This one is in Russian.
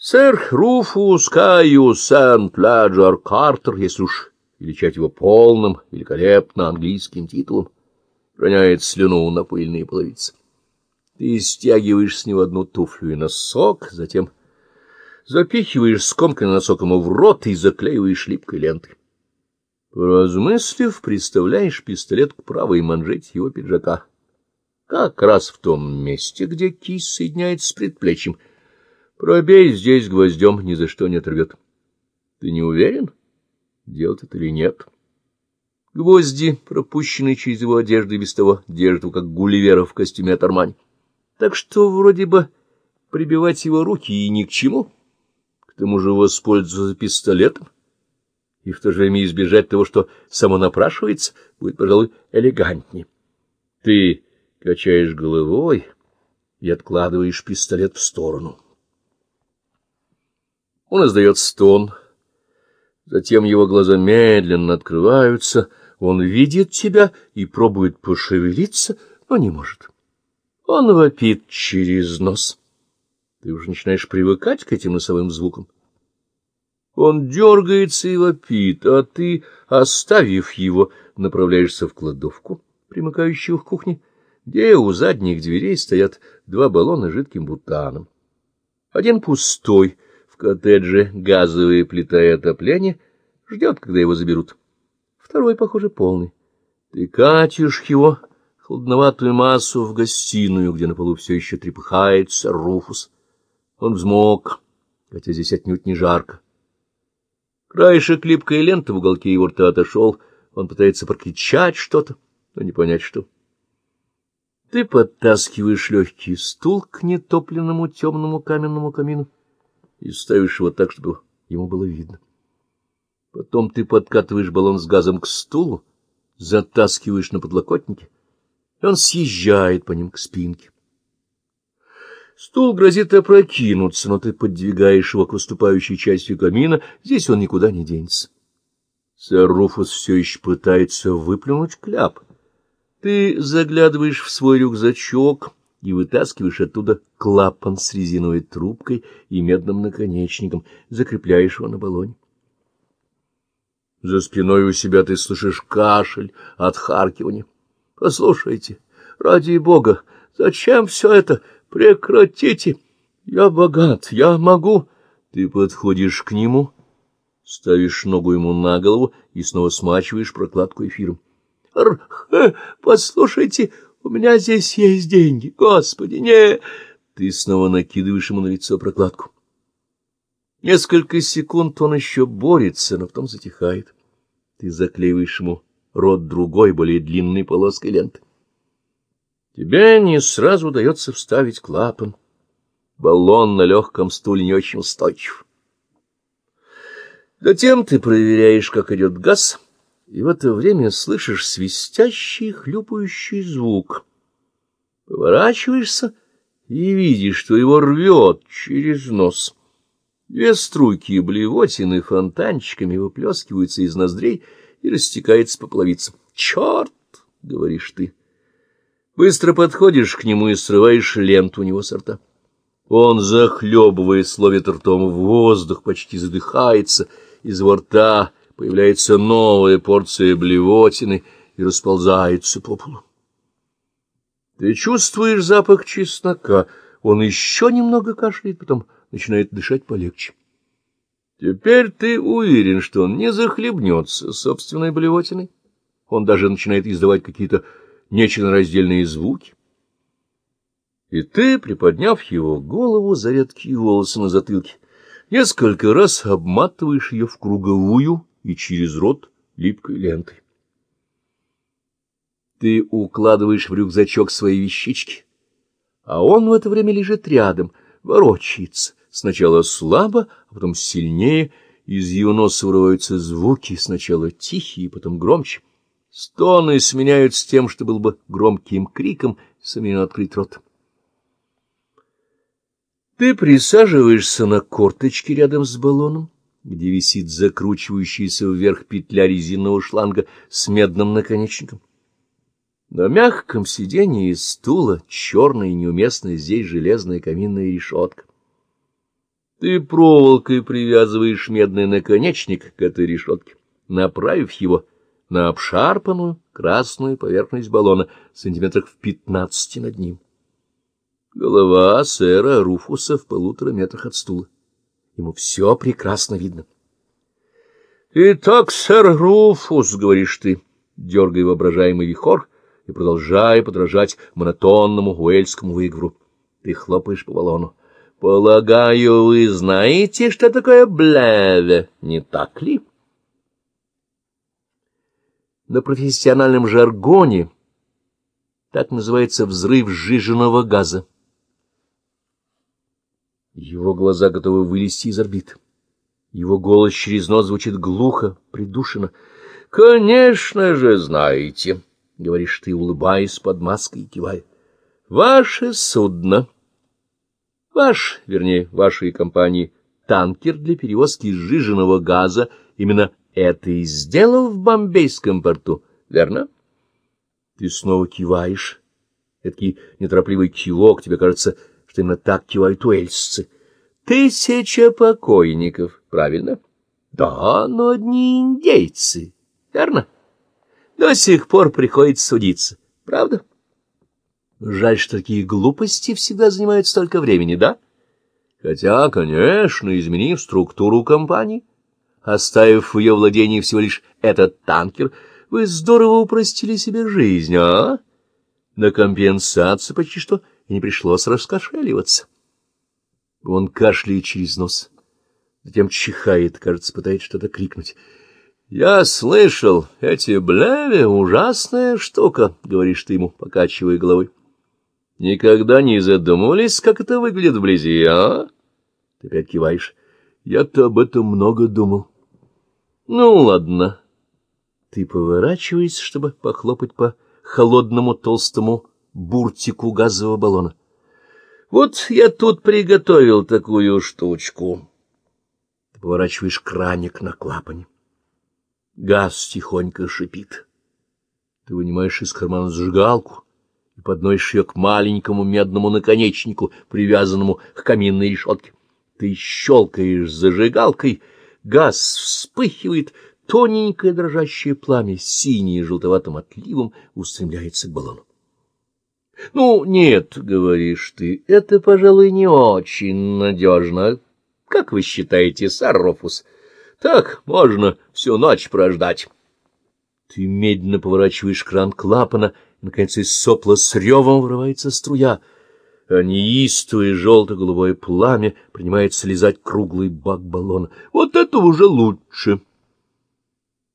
Сэр Руфус Кайус Сент-Леджер Картер, если уж величать его полным, великолепно английским титулом, роняет слюну на пыльные половицы. Ты стягиваешь с него одну туфлю и носок, затем запихиваешь скомканный носок ему в рот и заклеиваешь липкой лентой. Поразмыслив, представляешь пистолет к правой манжете его пиджака. Как раз в том месте, где кисть соединяется с предплечьем — Пробей здесь гвоздем, ни за что не оторвет. Ты не уверен, делать это или нет? Гвозди, пропущенные через его одежду и без того, держат как Гулливера в костюме от Армани. Так что вроде бы прибивать его руки и ни к чему. К тому же воспользоваться пистолетом и в то же время избежать того, что само напрашивается, будет, пожалуй, элегантнее. Ты качаешь головой и откладываешь пистолет в сторону. Он издает стон. Затем его глаза медленно открываются. Он видит тебя и пробует пошевелиться, но не может. Он вопит через нос. Ты уже начинаешь привыкать к этим носовым звукам. Он дергается и вопит, а ты, оставив его, направляешься в кладовку, примыкающую к кухне, где у задних дверей стоят два баллона с жидким бутаном. Один пустой — коттедже газовая плита и отопление, ждет, когда его заберут. Второй, похоже, полный. Ты катишь его, холодноватую массу, в гостиную, где на полу все еще трепыхается Руфус. Он взмок, хотя здесь отнюдь не жарко. Краешек липкой ленты в уголке его рта отошел, он пытается прокричать что-то, но не понять что. Ты подтаскиваешь легкий стул к нетопленному темному каменному камину и ставишь его так, чтобы ему было видно. Потом ты подкатываешь баллон с газом к стулу, затаскиваешь на подлокотнике, и он съезжает по ним к спинке. Стул грозит опрокинуться, но ты подвигаешь его к выступающей части камина, здесь он никуда не денется. Сэр Руфус все еще пытается выплюнуть кляп. Ты заглядываешь в свой рюкзачок — и вытаскиваешь оттуда клапан с резиновой трубкой и медным наконечником, закрепляешь его на баллоне. За спиной у себя ты слышишь кашель, отхаркивание. Послушайте, ради бога, зачем все это? Прекратите! Я богат, я могу... Ты подходишь к нему, ставишь ногу ему на голову и снова смачиваешь прокладку эфиром. — Послушайте, у меня здесь есть деньги. Господи, не... Ты снова накидываешь ему на лицо прокладку. Несколько секунд он еще борется, но потом затихает. Ты заклеиваешь ему рот другой, более длинной полоской ленты. Тебе не сразу удается вставить клапан. Баллон на легком стуле не очень устойчив. Затем ты проверяешь, как идет газ — и в это время слышишь свистящий, хлюпающий звук. Поворачиваешься и видишь, что его рвет через нос. Две струйки блевотины фонтанчиками выплескиваются из ноздрей и растекаются по половицам. «Черт!» — говоришь ты. Быстро подходишь к нему и срываешь ленту у него с рта. Он, захлебываясь, ловит ртом в воздух, почти задыхается, из его рта появляется новая порция блевотины и расползается по полу. Ты чувствуешь запах чеснока, он еще немного кашляет, потом начинает дышать полегче. Теперь ты уверен, что он не захлебнется собственной блевотиной. Он даже начинает издавать какие-то нечленораздельные звуки. И ты, приподняв его голову за редкие волосы на затылке, несколько раз обматываешь ее в круговую и через рот липкой лентой. Ты укладываешь в рюкзачок свои вещички, а он в это время лежит рядом, ворочается, сначала слабо, а потом сильнее, из его носа вырываются звуки, сначала тихие, потом громче. Стоны сменяются тем, что был бы громким криком, самим открыть рот. Ты присаживаешься на корточки рядом с баллоном, где висит закручивающаяся вверх петля резинового шланга с медным наконечником. На мягком сиденье из стула черная и неуместная здесь железная каминная решетка. Ты проволокой привязываешь медный наконечник к этой решетке, направив его на обшарпанную красную поверхность баллона сантиметрах в пятнадцати над ним. Голова сэра Руфуса в полутора метрах от стула. Ему все прекрасно видно. — Итак, сэр Руфус, — говоришь ты, дергая воображаемый вихор и продолжая подражать монотонному уэльскому выговору. Ты хлопаешь по баллону. — Полагаю, вы знаете, что такое блеве, не так ли? На профессиональном жаргоне так называется взрыв сжиженного газа. Его глаза готовы вылезти из орбит. Его голос через нос звучит глухо, придушенно. — Конечно же, знаете, — говоришь ты, улыбаясь под маской и кивая. — Ваше судно, ваш, вернее, вашей компании, танкер для перевозки сжиженного газа, именно это и сделал в бомбейском порту, верно? Ты снова киваешь. Эдакий неторопливый кивок, тебе кажется, что именно так кивают уэльсцы. Тысяча покойников, правильно? Да, но одни индейцы, верно? До сих пор приходится судиться, правда? Жаль, что такие глупости всегда занимают столько времени, да? Хотя, конечно, изменив структуру компании, оставив в ее владении всего лишь этот танкер, вы здорово упростили себе жизнь, а? На компенсацию почти что и не пришлось раскошеливаться. Он кашляет через нос, затем чихает, кажется, пытается что-то крикнуть. — Я слышал, эти блеви — ужасная штука, — говоришь ты ему, покачивая головой. — Никогда не задумывались, как это выглядит вблизи, а? Ты опять киваешь. — Я-то об этом много думал. — Ну, ладно. Ты поворачиваешься, чтобы похлопать по холодному толстому буртику газового баллона. Вот я тут приготовил такую штучку. Ты поворачиваешь краник на клапане. Газ тихонько шипит. Ты вынимаешь из кармана зажигалку и подносишь ее к маленькому медному наконечнику, привязанному к каминной решетке. Ты щелкаешь зажигалкой, газ вспыхивает, тоненькое дрожащее пламя, синее желтоватым отливом, устремляется к баллону. Ну, нет, говоришь ты, это, пожалуй, не очень надежно. Как вы считаете, Саррофус? Так можно всю ночь прождать. Ты медленно поворачиваешь кран клапана, и, наконец, из сопла с ревом вырывается струя, а неистовое желто-голубое пламя принимает слезать круглый бак баллона. Вот это уже лучше.